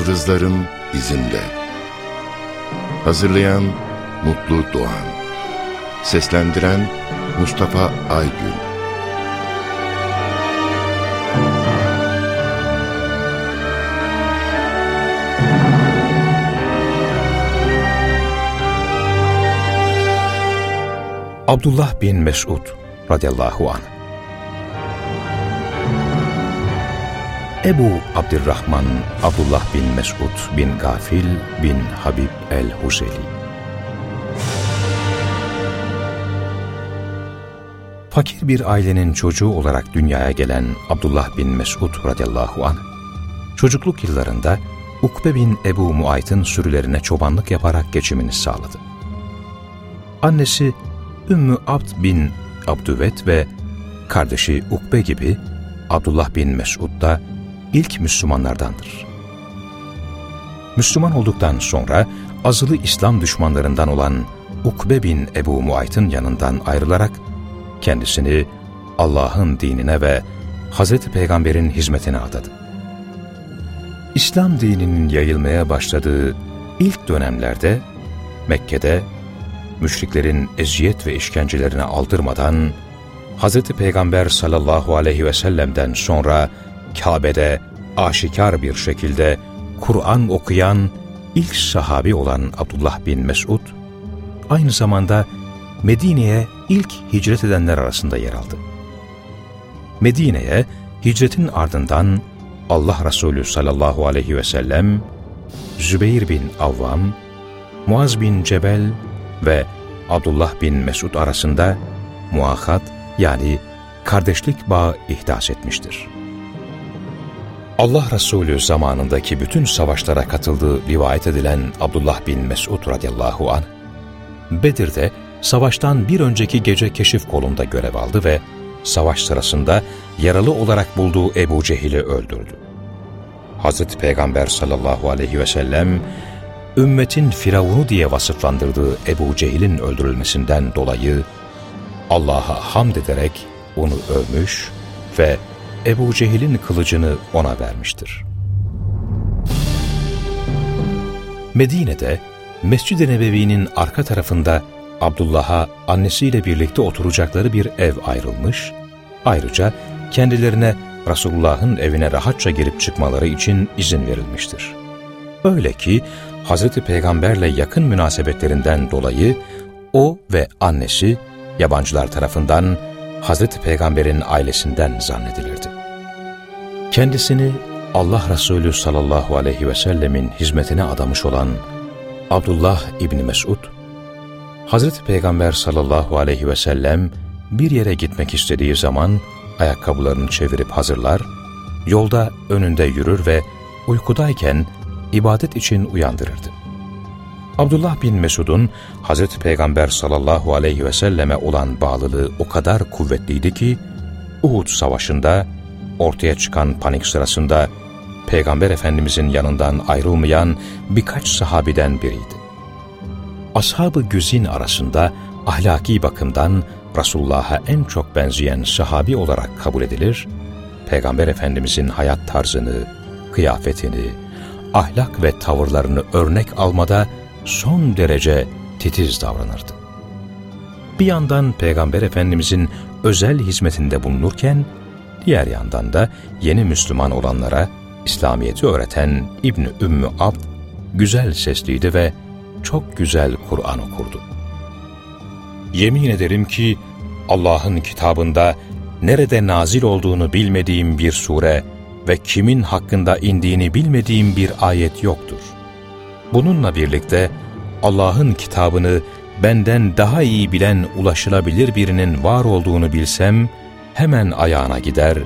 Yıldızların izinde. Hazırlayan Mutlu Doğan. Seslendiren Mustafa Aygün. Abdullah bin Mesud radıyallahu anh Ebu Abdurrahman Abdullah bin Mesud bin Gafil bin Habib el-Huseli Fakir bir ailenin çocuğu olarak dünyaya gelen Abdullah bin Mesud radıyallahu anh, çocukluk yıllarında Ukbe bin Ebu Muayt'ın sürülerine çobanlık yaparak geçimini sağladı. Annesi Ümmü Abd bin Abdüvet ve kardeşi Ukbe gibi Abdullah bin Mesud da ilk Müslümanlardandır. Müslüman olduktan sonra azılı İslam düşmanlarından olan Ukbe bin Ebu Muayt'ın yanından ayrılarak kendisini Allah'ın dinine ve Hz. Peygamber'in hizmetine adadı. İslam dininin yayılmaya başladığı ilk dönemlerde Mekke'de müşriklerin eziyet ve işkencelerine aldırmadan Hz. Peygamber sallallahu aleyhi ve sellem'den sonra Kabe'de aşikar bir şekilde Kur'an okuyan ilk sahabi olan Abdullah bin Mesud, aynı zamanda Medine'ye ilk hicret edenler arasında yer aldı. Medine'ye hicretin ardından Allah Resulü sallallahu aleyhi ve sellem, Zübeyir bin Avvam, Muaz bin Cebel ve Abdullah bin Mesud arasında muahat yani kardeşlik bağı ihdas etmiştir. Allah Resulü zamanındaki bütün savaşlara katıldığı rivayet edilen Abdullah bin Mesud radıyallahu an, Bedir'de savaştan bir önceki gece keşif kolunda görev aldı ve savaş sırasında yaralı olarak bulduğu Ebu Cehil'i öldürdü. Hz. Peygamber sallallahu aleyhi ve sellem, ümmetin firavunu diye vasıflandırdığı Ebu Cehil'in öldürülmesinden dolayı Allah'a hamd ederek onu övmüş ve Ebu Cehil'in kılıcını ona vermiştir. Medine'de Mescid-i Nebevi'nin arka tarafında Abdullah'a annesiyle birlikte oturacakları bir ev ayrılmış, ayrıca kendilerine Resulullah'ın evine rahatça girip çıkmaları için izin verilmiştir. Öyle ki Hz. Peygamberle yakın münasebetlerinden dolayı o ve annesi yabancılar tarafından Hz. Peygamber'in ailesinden zannedilirdi. Kendisini Allah Resulü sallallahu aleyhi ve sellemin hizmetine adamış olan Abdullah İbni Mesud, Hz. Peygamber sallallahu aleyhi ve sellem bir yere gitmek istediği zaman ayakkabılarını çevirip hazırlar, yolda önünde yürür ve uykudayken ibadet için uyandırırdı. Abdullah bin Mesud'un Hz. Peygamber sallallahu aleyhi ve selleme olan bağlılığı o kadar kuvvetliydi ki, Uhud savaşında ortaya çıkan panik sırasında Peygamber Efendimizin yanından ayrılmayan birkaç sahabiden biriydi. Ashab-ı Güzin arasında ahlaki bakımdan Resulullah'a en çok benzeyen sahabi olarak kabul edilir, Peygamber Efendimizin hayat tarzını, kıyafetini, ahlak ve tavırlarını örnek almada son derece titiz davranırdı. Bir yandan Peygamber Efendimizin özel hizmetinde bulunurken, diğer yandan da yeni Müslüman olanlara İslamiyet'i öğreten İbni Ümmü Abd, güzel sesliydi ve çok güzel Kur'an okurdu. Yemin ederim ki Allah'ın kitabında nerede nazil olduğunu bilmediğim bir sure ve kimin hakkında indiğini bilmediğim bir ayet yoktur. Bununla birlikte Allah'ın kitabını benden daha iyi bilen ulaşılabilir birinin var olduğunu bilsem, hemen ayağına gider,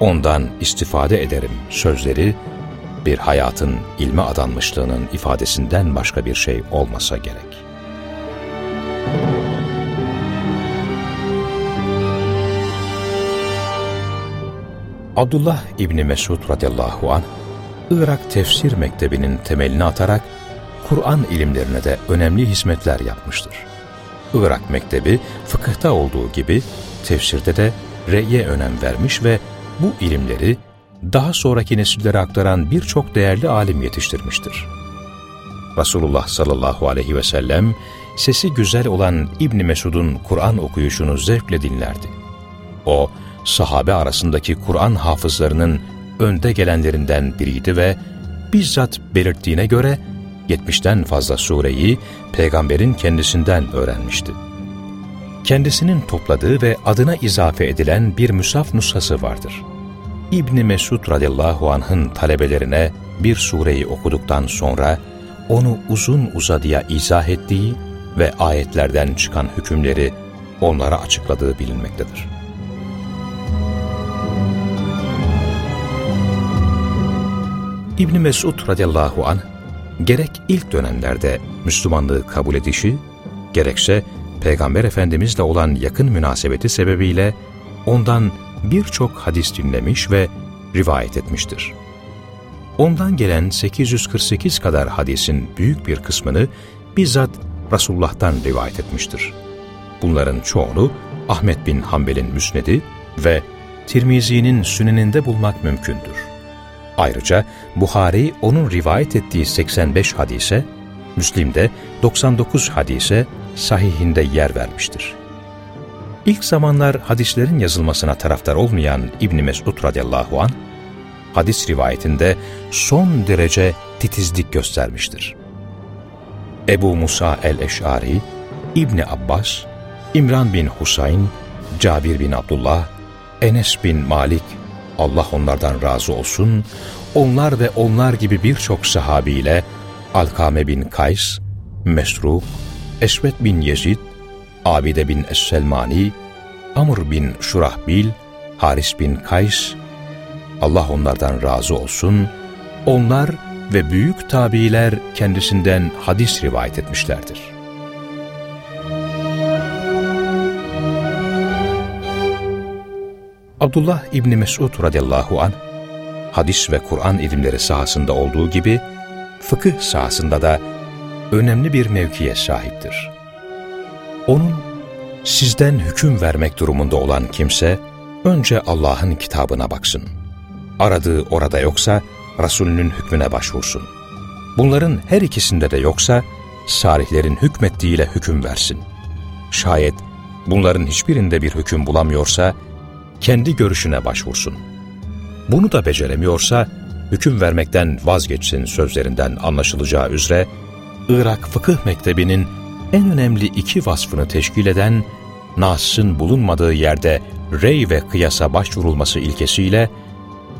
ondan istifade ederim sözleri, bir hayatın ilme adanmışlığının ifadesinden başka bir şey olmasa gerek. Abdullah İbni Mesud radıyallahu anh, Irak Tefsir Mektebi'nin temelini atarak Kur'an ilimlerine de önemli hizmetler yapmıştır. Irak Mektebi fıkıhta olduğu gibi tefsirde de reye önem vermiş ve bu ilimleri daha sonraki nesillere aktaran birçok değerli alim yetiştirmiştir. Resulullah sallallahu aleyhi ve sellem sesi güzel olan İbni Mesud'un Kur'an okuyuşunu zevkle dinlerdi. O, sahabe arasındaki Kur'an hafızlarının önde gelenlerinden biriydi ve bizzat belirttiğine göre 70'ten fazla sureyi peygamberin kendisinden öğrenmişti. Kendisinin topladığı ve adına izafe edilen bir müsaf nushası vardır. İbni Mesud radıyallahu anh'ın talebelerine bir sureyi okuduktan sonra onu uzun uzadıya izah ettiği ve ayetlerden çıkan hükümleri onlara açıkladığı bilinmektedir. İbni Mesud radıyallahu anh, gerek ilk dönemlerde Müslümanlığı kabul edişi, gerekse Peygamber Efendimizle olan yakın münasebeti sebebiyle ondan birçok hadis dinlemiş ve rivayet etmiştir. Ondan gelen 848 kadar hadisin büyük bir kısmını bizzat Resulullah'tan rivayet etmiştir. Bunların çoğunu Ahmet bin Hanbel'in müsnedi ve Tirmizi'nin süneninde bulmak mümkündür. Ayrıca Buhari onun rivayet ettiği 85 hadise, Müslim'de 99 hadise sahihinde yer vermiştir. İlk zamanlar hadislerin yazılmasına taraftar olmayan İbn Mesud radıyallahu an hadis rivayetinde son derece titizlik göstermiştir. Ebu Musa el-Eş'ari, İbni Abbas, İmran bin Husayn, Cabir bin Abdullah, Enes bin Malik, Allah onlardan razı olsun, onlar ve onlar gibi birçok sahabiyle Alkame bin Kays, Mesruk, Esvet bin Yezid, Abide bin Es-Selmani, Amr bin Şurahbil, Haris bin Kays, Allah onlardan razı olsun, onlar ve büyük tabiiler kendisinden hadis rivayet etmişlerdir. Abdullah İbni Mesud radıyallahu an hadis ve Kur'an ilimleri sahasında olduğu gibi fıkıh sahasında da önemli bir mevkiye sahiptir. Onun sizden hüküm vermek durumunda olan kimse önce Allah'ın kitabına baksın. Aradığı orada yoksa Resulünün hükmüne başvursun. Bunların her ikisinde de yoksa salihlerin hükmettiğiyle hüküm versin. Şayet bunların hiçbirinde bir hüküm bulamıyorsa kendi görüşüne başvursun. Bunu da beceremiyorsa hüküm vermekten vazgeçsin sözlerinden anlaşılacağı üzere Irak Fıkıh Mektebi'nin en önemli iki vasfını teşkil eden Nas'ın bulunmadığı yerde rey ve kıyasa başvurulması ilkesiyle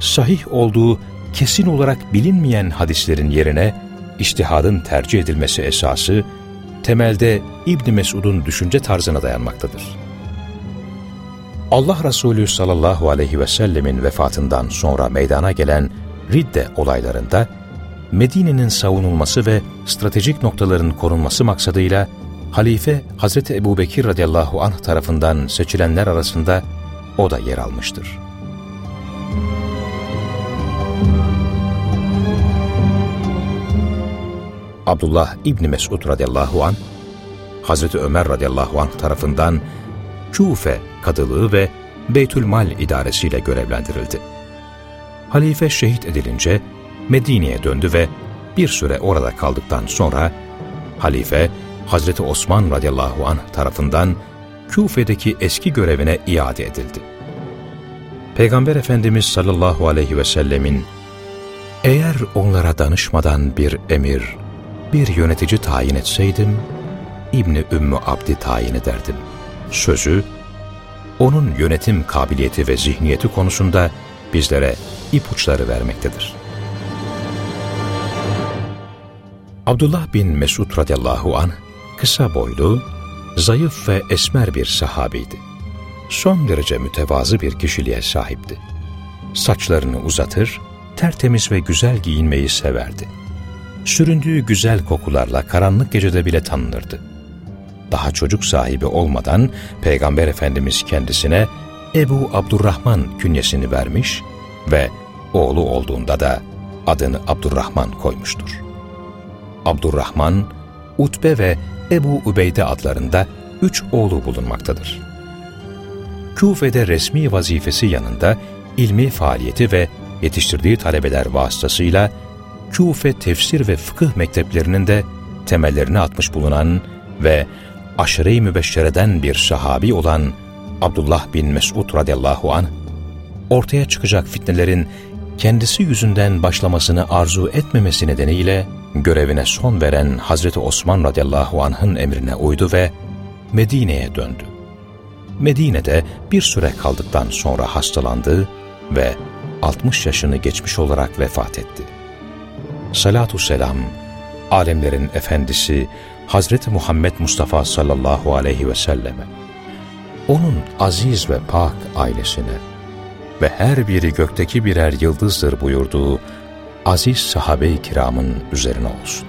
sahih olduğu kesin olarak bilinmeyen hadislerin yerine iştihadın tercih edilmesi esası temelde İbn Mesud'un düşünce tarzına dayanmaktadır. Allah Resulü sallallahu aleyhi ve sellemin vefatından sonra meydana gelen Ridde olaylarında Medine'nin savunulması ve stratejik noktaların korunması maksadıyla Halife Hazreti Ebubekir radıyallahu anh tarafından seçilenler arasında o da yer almıştır. Abdullah İbni Mesud radıyallahu an Hazreti Ömer radıyallahu anh tarafından Küfe kadılığı ve Beytülmal idaresiyle görevlendirildi. Halife şehit edilince Medine'ye döndü ve bir süre orada kaldıktan sonra halife Hazreti Osman radıyallahu anh tarafından Küfe'deki eski görevine iade edildi. Peygamber Efendimiz sallallahu aleyhi ve sellemin eğer onlara danışmadan bir emir, bir yönetici tayin etseydim, İbni Ümmü Abdi tayin ederdim. Sözü, onun yönetim kabiliyeti ve zihniyeti konusunda bizlere ipuçları vermektedir. Abdullah bin Mesud radıyallahu an kısa boylu, zayıf ve esmer bir sahabiydi. Son derece mütevazı bir kişiliğe sahipti. Saçlarını uzatır, tertemiz ve güzel giyinmeyi severdi. Süründüğü güzel kokularla karanlık gecede bile tanınırdı. Daha çocuk sahibi olmadan Peygamber Efendimiz kendisine Ebu Abdurrahman künyesini vermiş ve oğlu olduğunda da adını Abdurrahman koymuştur. Abdurrahman, Utbe ve Ebu Ubeyde adlarında üç oğlu bulunmaktadır. Küfe'de resmi vazifesi yanında ilmi faaliyeti ve yetiştirdiği talebeler vasıtasıyla Küfe tefsir ve fıkıh mekteplerinin de temellerini atmış bulunan ve aşire-i mübeşşereden bir sahabi olan Abdullah bin Mesud radıyallahu anh, ortaya çıkacak fitnelerin kendisi yüzünden başlamasını arzu etmemesi nedeniyle görevine son veren Hazreti Osman radıyallahu anh'ın emrine uydu ve Medine'ye döndü. Medine'de bir süre kaldıktan sonra hastalandı ve 60 yaşını geçmiş olarak vefat etti. Salatu selam, alemlerin efendisi Hazreti Muhammed Mustafa sallallahu aleyhi ve selleme, onun aziz ve pak ailesine ve her biri gökteki birer yıldızdır buyurduğu aziz sahabe-i kiramın üzerine olsun.